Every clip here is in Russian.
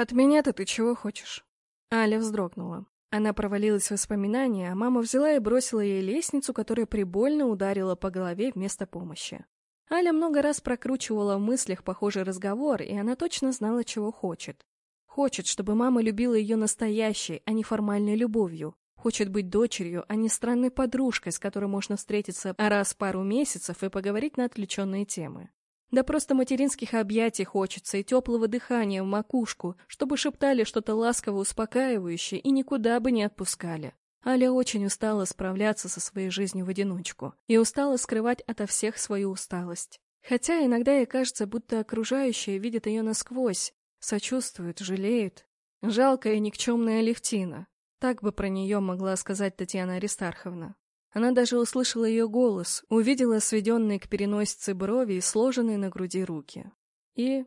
«От меня-то ты чего хочешь?» Аля вздрогнула. Она провалилась в воспоминания, а мама взяла и бросила ей лестницу, которая прибольно ударила по голове вместо помощи. Аля много раз прокручивала в мыслях похожий разговор, и она точно знала, чего хочет. Хочет, чтобы мама любила ее настоящей, а не формальной любовью. Хочет быть дочерью, а не странной подружкой, с которой можно встретиться раз в пару месяцев и поговорить на отвлеченные темы. Да просто материнских объятий хочется и теплого дыхания в макушку, чтобы шептали что-то ласково успокаивающее и никуда бы не отпускали. Аля очень устала справляться со своей жизнью в одиночку и устала скрывать ото всех свою усталость. Хотя иногда ей кажется, будто окружающие видят ее насквозь, сочувствуют, жалеют. Жалкая и никчемная Левтина. Так бы про нее могла сказать Татьяна Аристарховна. Она даже услышала ее голос, увидела сведенные к переносице брови и сложенные на груди руки. И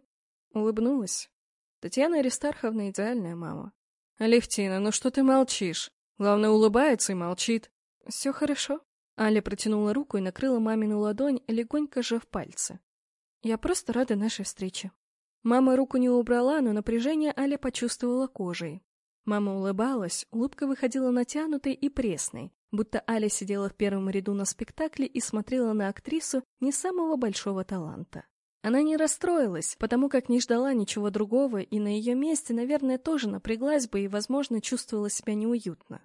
улыбнулась. Татьяна Аристарховна идеальная мама. «Алевтина, ну что ты молчишь? Главное, улыбается и молчит». «Все хорошо». Аля протянула руку и накрыла мамину ладонь, легонько сжав пальцы. «Я просто рада нашей встрече». Мама руку не убрала, но напряжение Аля почувствовала кожей. Мама улыбалась, улыбка выходила натянутой и пресной, будто Аля сидела в первом ряду на спектакле и смотрела на актрису не самого большого таланта. Она не расстроилась, потому как не ждала ничего другого, и на ее месте, наверное, тоже напряглась бы и, возможно, чувствовала себя неуютно.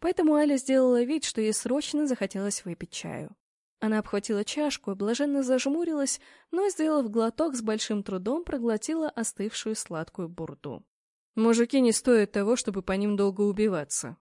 Поэтому Аля сделала вид, что ей срочно захотелось выпить чаю. Она обхватила чашку, блаженно зажмурилась, но, сделав глоток, с большим трудом проглотила остывшую сладкую бурду. «Мужики не стоят того, чтобы по ним долго убиваться»,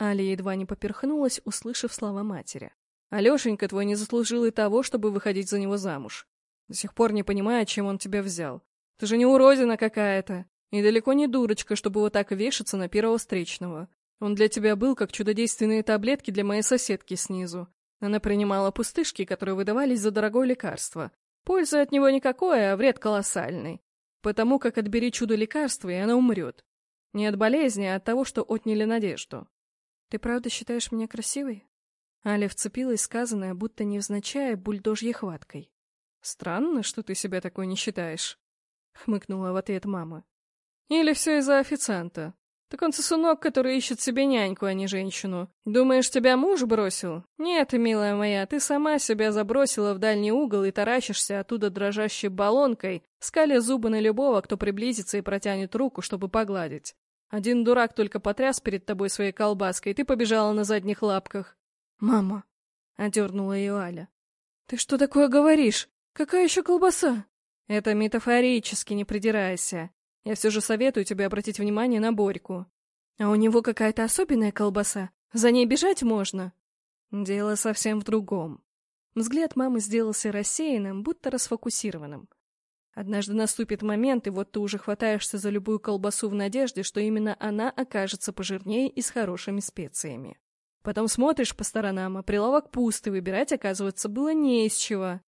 Аля едва не поперхнулась, услышав слова матери. «Алешенька твой не заслужил и того, чтобы выходить за него замуж. До сих пор не понимаю, чем он тебя взял. Ты же не уродина какая-то. И далеко не дурочка, чтобы вот так вешаться на первого встречного. Он для тебя был как чудодейственные таблетки для моей соседки снизу. Она принимала пустышки, которые выдавались за дорогое лекарство. Пользы от него никакой, а вред колоссальный. Потому как отбери чудо лекарства, и она умрет. Не от болезни, а от того, что отняли надежду. «Ты правда считаешь меня красивой?» Аля вцепилась сказанное, будто невзначай, бульдожьей хваткой. «Странно, что ты себя такой не считаешь», — хмыкнула в ответ мама. «Или все из-за официанта? Так он сосунок, который ищет себе няньку, а не женщину. Думаешь, тебя муж бросил? Нет, милая моя, ты сама себя забросила в дальний угол и таращишься оттуда дрожащей баллонкой, скаля зубы на любого, кто приблизится и протянет руку, чтобы погладить. Один дурак только потряс перед тобой своей колбаской, и ты побежала на задних лапках. «Мама!» — одернула ее Аля. «Ты что такое говоришь? Какая еще колбаса?» «Это метафорически, не придирайся. Я все же советую тебе обратить внимание на Борьку. А у него какая-то особенная колбаса. За ней бежать можно?» Дело совсем в другом. Взгляд мамы сделался рассеянным, будто расфокусированным. Однажды наступит момент, и вот ты уже хватаешься за любую колбасу в надежде, что именно она окажется пожирнее и с хорошими специями. Потом смотришь по сторонам, а прилавок пуст, и выбирать, оказывается, было не из чего.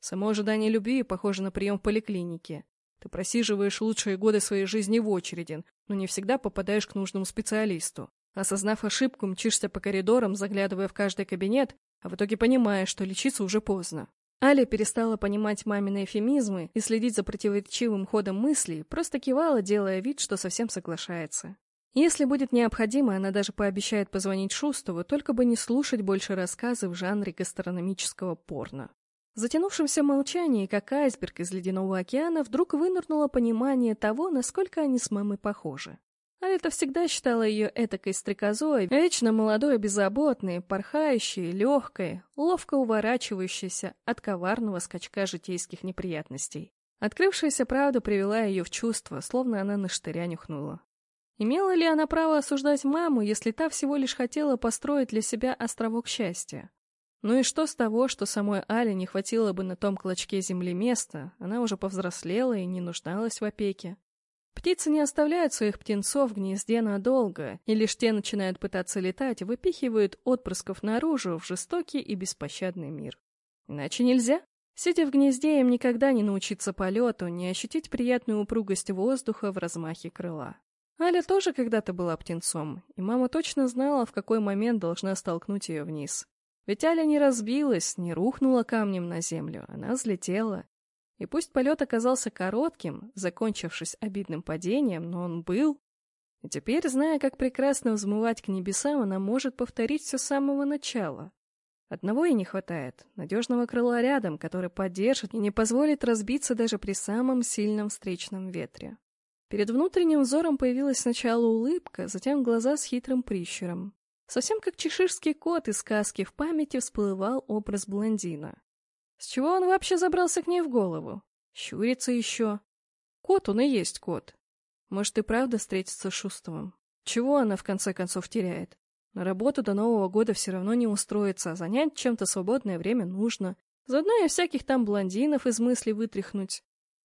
Само ожидание любви похоже на прием в поликлинике. Ты просиживаешь лучшие годы своей жизни в очереди, но не всегда попадаешь к нужному специалисту. Осознав ошибку, мчишься по коридорам, заглядывая в каждый кабинет, а в итоге понимаешь, что лечиться уже поздно. Аля перестала понимать мамины эфемизмы и следить за противоречивым ходом мыслей, просто кивала, делая вид, что совсем соглашается. Если будет необходимо, она даже пообещает позвонить Шустову, только бы не слушать больше рассказы в жанре гастрономического порно. В затянувшемся молчании, как айсберг из ледяного океана, вдруг вынырнуло понимание того, насколько они с мамой похожи. А это всегда считала ее этакой стрекозой, вечно молодой, беззаботной, порхающей, легкой, ловко уворачивающейся от коварного скачка житейских неприятностей. Открывшаяся правда привела ее в чувство, словно она на штыря нюхнула. Имела ли она право осуждать маму, если та всего лишь хотела построить для себя островок счастья? Ну и что с того, что самой Але не хватило бы на том клочке земли места, она уже повзрослела и не нуждалась в опеке. Птицы не оставляют своих птенцов в гнезде надолго, и лишь те начинают пытаться летать, выпихивают отпрысков наружу в жестокий и беспощадный мир. Иначе нельзя. Сидя в гнезде, им никогда не научиться полету, не ощутить приятную упругость воздуха в размахе крыла. Аля тоже когда-то была птенцом, и мама точно знала, в какой момент должна столкнуть ее вниз. Ведь Аля не разбилась, не рухнула камнем на землю, она взлетела. И пусть полет оказался коротким, закончившись обидным падением, но он был. И теперь, зная, как прекрасно взмывать к небесам, она может повторить все с самого начала. Одного ей не хватает — надежного крыла рядом, который поддержит и не позволит разбиться даже при самом сильном встречном ветре. Перед внутренним взором появилась сначала улыбка, затем глаза с хитрым прищуром. Совсем как чеширский кот из сказки в памяти всплывал образ блондина. С чего он вообще забрался к ней в голову? Щурится еще. Кот он и есть кот. Может и правда встретиться с Шустовым? Чего она в конце концов теряет? На работу до Нового года все равно не устроится, а занять чем-то свободное время нужно. Заодно и всяких там блондинов из мысли вытряхнуть.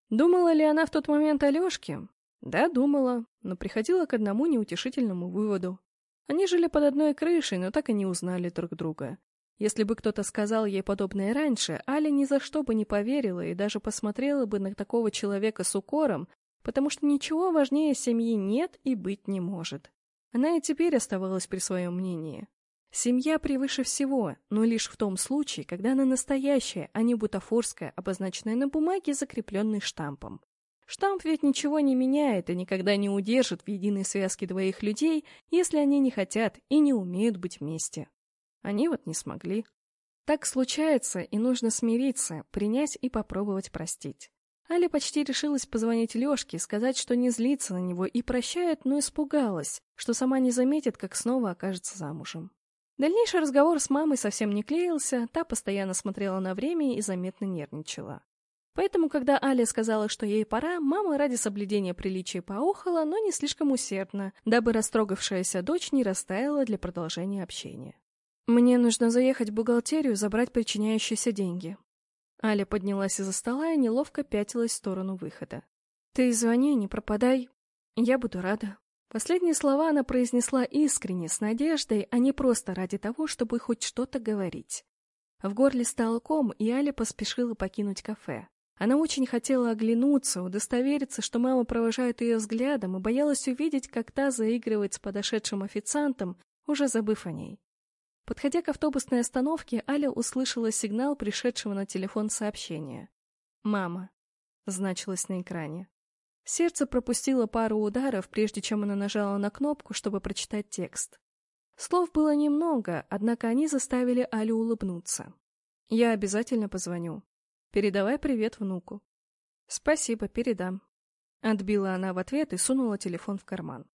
Думала ли она в тот момент о Лёшке? Да, думала, но приходила к одному неутешительному выводу. Они жили под одной крышей, но так и не узнали друг друга. Если бы кто-то сказал ей подобное раньше, Аля ни за что бы не поверила и даже посмотрела бы на такого человека с укором, потому что ничего важнее семьи нет и быть не может. Она и теперь оставалась при своем мнении. Семья превыше всего, но лишь в том случае, когда она настоящая, а не бутафорская, обозначенная на бумаге, закрепленной штампом. Штамп ведь ничего не меняет и никогда не удержит в единой связке двоих людей, если они не хотят и не умеют быть вместе. Они вот не смогли. Так случается, и нужно смириться, принять и попробовать простить. Аля почти решилась позвонить Лёшке, сказать, что не злится на него и прощает, но испугалась, что сама не заметит, как снова окажется замужем. Дальнейший разговор с мамой совсем не клеился, та постоянно смотрела на время и заметно нервничала. Поэтому, когда Аля сказала, что ей пора, мама ради соблюдения приличия поохала, но не слишком усердно, дабы растрогавшаяся дочь не растаяла для продолжения общения. «Мне нужно заехать в бухгалтерию, забрать причиняющиеся деньги», Аля поднялась из-за стола и неловко пятилась в сторону выхода. «Ты звони, не пропадай. Я буду рада». Последние слова она произнесла искренне, с надеждой, а не просто ради того, чтобы хоть что-то говорить. В горле стал ком, и Аля поспешила покинуть кафе. Она очень хотела оглянуться, удостовериться, что мама провожает ее взглядом, и боялась увидеть, как та заигрывает с подошедшим официантом, уже забыв о ней. Подходя к автобусной остановке, Аля услышала сигнал пришедшего на телефон сообщения. «Мама», — значилось на экране. Сердце пропустило пару ударов, прежде чем она нажала на кнопку, чтобы прочитать текст. Слов было немного, однако они заставили Алю улыбнуться. «Я обязательно позвоню. Передавай привет внуку». «Спасибо, передам». Отбила она в ответ и сунула телефон в карман.